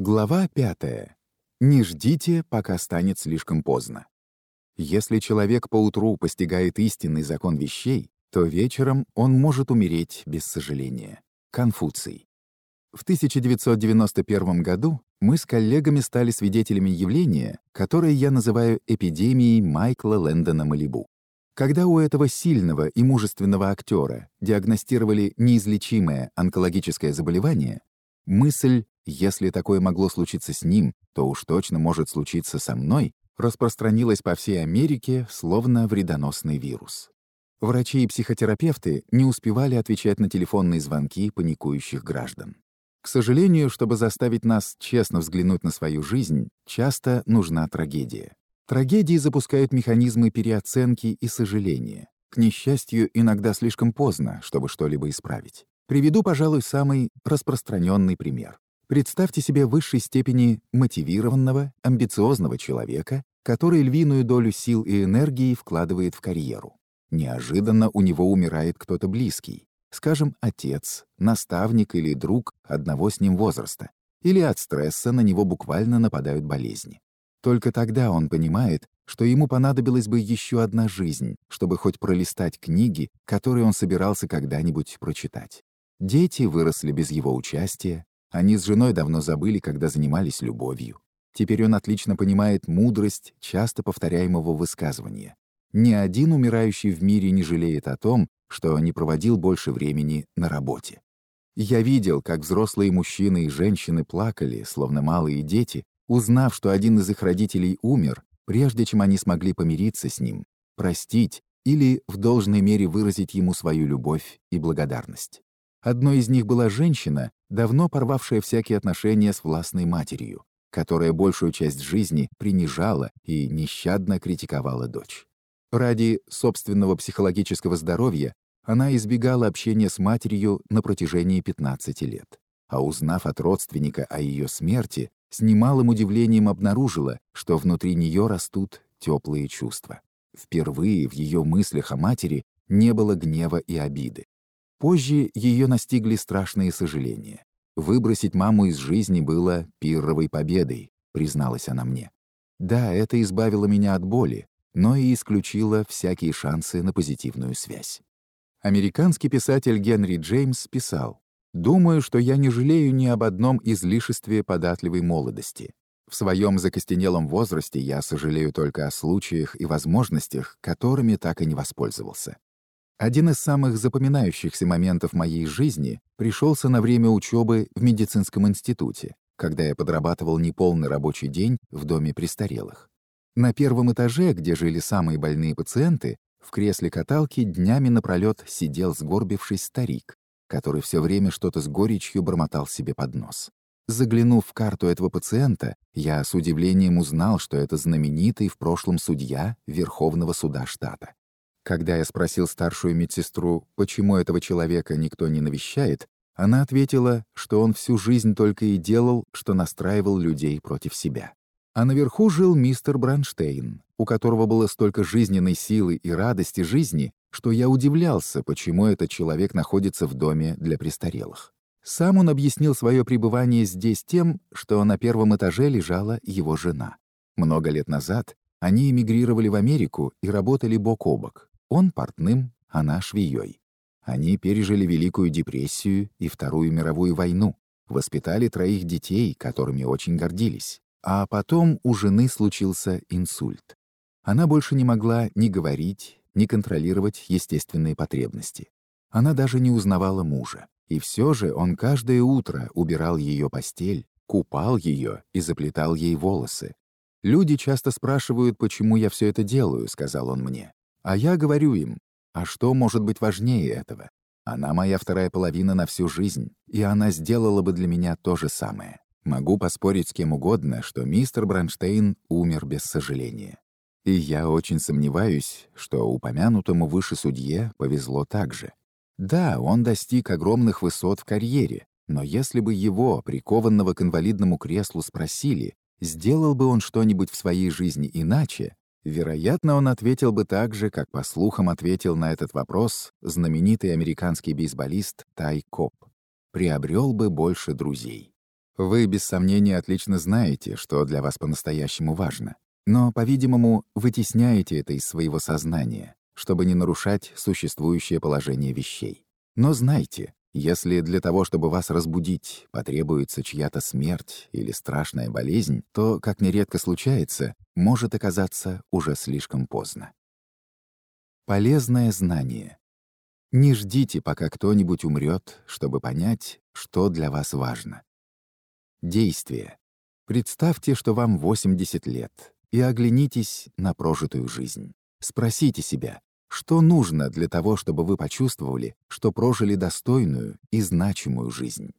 Глава пятая. Не ждите, пока станет слишком поздно. Если человек поутру постигает истинный закон вещей, то вечером он может умереть без сожаления. Конфуций. В 1991 году мы с коллегами стали свидетелями явления, которое я называю эпидемией Майкла Лэндона Малибу. Когда у этого сильного и мужественного актера диагностировали неизлечимое онкологическое заболевание, мысль «если такое могло случиться с ним, то уж точно может случиться со мной» распространилась по всей Америке, словно вредоносный вирус. Врачи и психотерапевты не успевали отвечать на телефонные звонки паникующих граждан. К сожалению, чтобы заставить нас честно взглянуть на свою жизнь, часто нужна трагедия. Трагедии запускают механизмы переоценки и сожаления. К несчастью, иногда слишком поздно, чтобы что-либо исправить. Приведу, пожалуй, самый распространенный пример. Представьте себе высшей степени мотивированного, амбициозного человека, который львиную долю сил и энергии вкладывает в карьеру. Неожиданно у него умирает кто-то близкий, скажем, отец, наставник или друг одного с ним возраста, или от стресса на него буквально нападают болезни. Только тогда он понимает, что ему понадобилась бы еще одна жизнь, чтобы хоть пролистать книги, которые он собирался когда-нибудь прочитать. Дети выросли без его участия, они с женой давно забыли, когда занимались любовью. Теперь он отлично понимает мудрость часто повторяемого высказывания. Ни один умирающий в мире не жалеет о том, что не проводил больше времени на работе. Я видел, как взрослые мужчины и женщины плакали, словно малые дети, узнав, что один из их родителей умер, прежде чем они смогли помириться с ним, простить или в должной мере выразить ему свою любовь и благодарность. Одной из них была женщина, давно порвавшая всякие отношения с властной матерью, которая большую часть жизни принижала и нещадно критиковала дочь. Ради собственного психологического здоровья она избегала общения с матерью на протяжении 15 лет. А узнав от родственника о ее смерти, с немалым удивлением обнаружила, что внутри нее растут теплые чувства. Впервые в ее мыслях о матери не было гнева и обиды. Позже ее настигли страшные сожаления. Выбросить маму из жизни было пирровой победой, призналась она мне. Да, это избавило меня от боли, но и исключило всякие шансы на позитивную связь. Американский писатель Генри Джеймс писал, «Думаю, что я не жалею ни об одном излишестве податливой молодости. В своем закостенелом возрасте я сожалею только о случаях и возможностях, которыми так и не воспользовался. Один из самых запоминающихся моментов моей жизни пришелся на время учебы в медицинском институте, когда я подрабатывал неполный рабочий день в доме престарелых. На первом этаже, где жили самые больные пациенты, в кресле каталки днями напролет сидел сгорбившись старик, который все время что-то с горечью бормотал себе под нос. Заглянув в карту этого пациента, я с удивлением узнал, что это знаменитый в прошлом судья Верховного суда штата. Когда я спросил старшую медсестру, почему этого человека никто не навещает, она ответила, что он всю жизнь только и делал, что настраивал людей против себя. А наверху жил мистер Бранштейн, у которого было столько жизненной силы и радости жизни, что я удивлялся, почему этот человек находится в доме для престарелых. Сам он объяснил свое пребывание здесь тем, что на первом этаже лежала его жена. Много лет назад они эмигрировали в Америку и работали бок о бок. Он портным, она швеей. Они пережили Великую депрессию и Вторую мировую войну, воспитали троих детей, которыми очень гордились. А потом у жены случился инсульт. Она больше не могла ни говорить, ни контролировать естественные потребности. Она даже не узнавала мужа. И все же он каждое утро убирал ее постель, купал ее и заплетал ей волосы. «Люди часто спрашивают, почему я все это делаю», — сказал он мне. А я говорю им, а что может быть важнее этого? Она моя вторая половина на всю жизнь, и она сделала бы для меня то же самое. Могу поспорить с кем угодно, что мистер Бронштейн умер без сожаления. И я очень сомневаюсь, что упомянутому выше судье повезло так же. Да, он достиг огромных высот в карьере, но если бы его, прикованного к инвалидному креслу, спросили, сделал бы он что-нибудь в своей жизни иначе, вероятно, он ответил бы так же, как по слухам ответил на этот вопрос знаменитый американский бейсболист Тай Коп. Приобрел бы больше друзей. Вы, без сомнения, отлично знаете, что для вас по-настоящему важно. Но, по-видимому, вытесняете это из своего сознания, чтобы не нарушать существующее положение вещей. Но знайте, если для того, чтобы вас разбудить, потребуется чья-то смерть или страшная болезнь, то, как нередко случается, может оказаться уже слишком поздно. Полезное знание. Не ждите, пока кто-нибудь умрет, чтобы понять, что для вас важно. Действие. Представьте, что вам 80 лет, и оглянитесь на прожитую жизнь. Спросите себя, что нужно для того, чтобы вы почувствовали, что прожили достойную и значимую жизнь?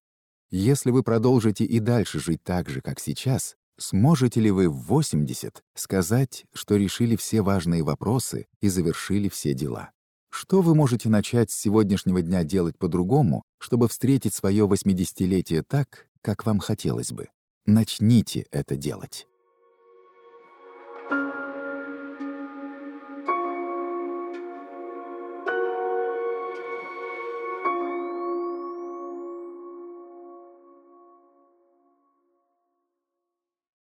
Если вы продолжите и дальше жить так же, как сейчас, сможете ли вы в 80 сказать, что решили все важные вопросы и завершили все дела? Что вы можете начать с сегодняшнего дня делать по-другому, чтобы встретить свое 80-летие так, как вам хотелось бы? Начните это делать.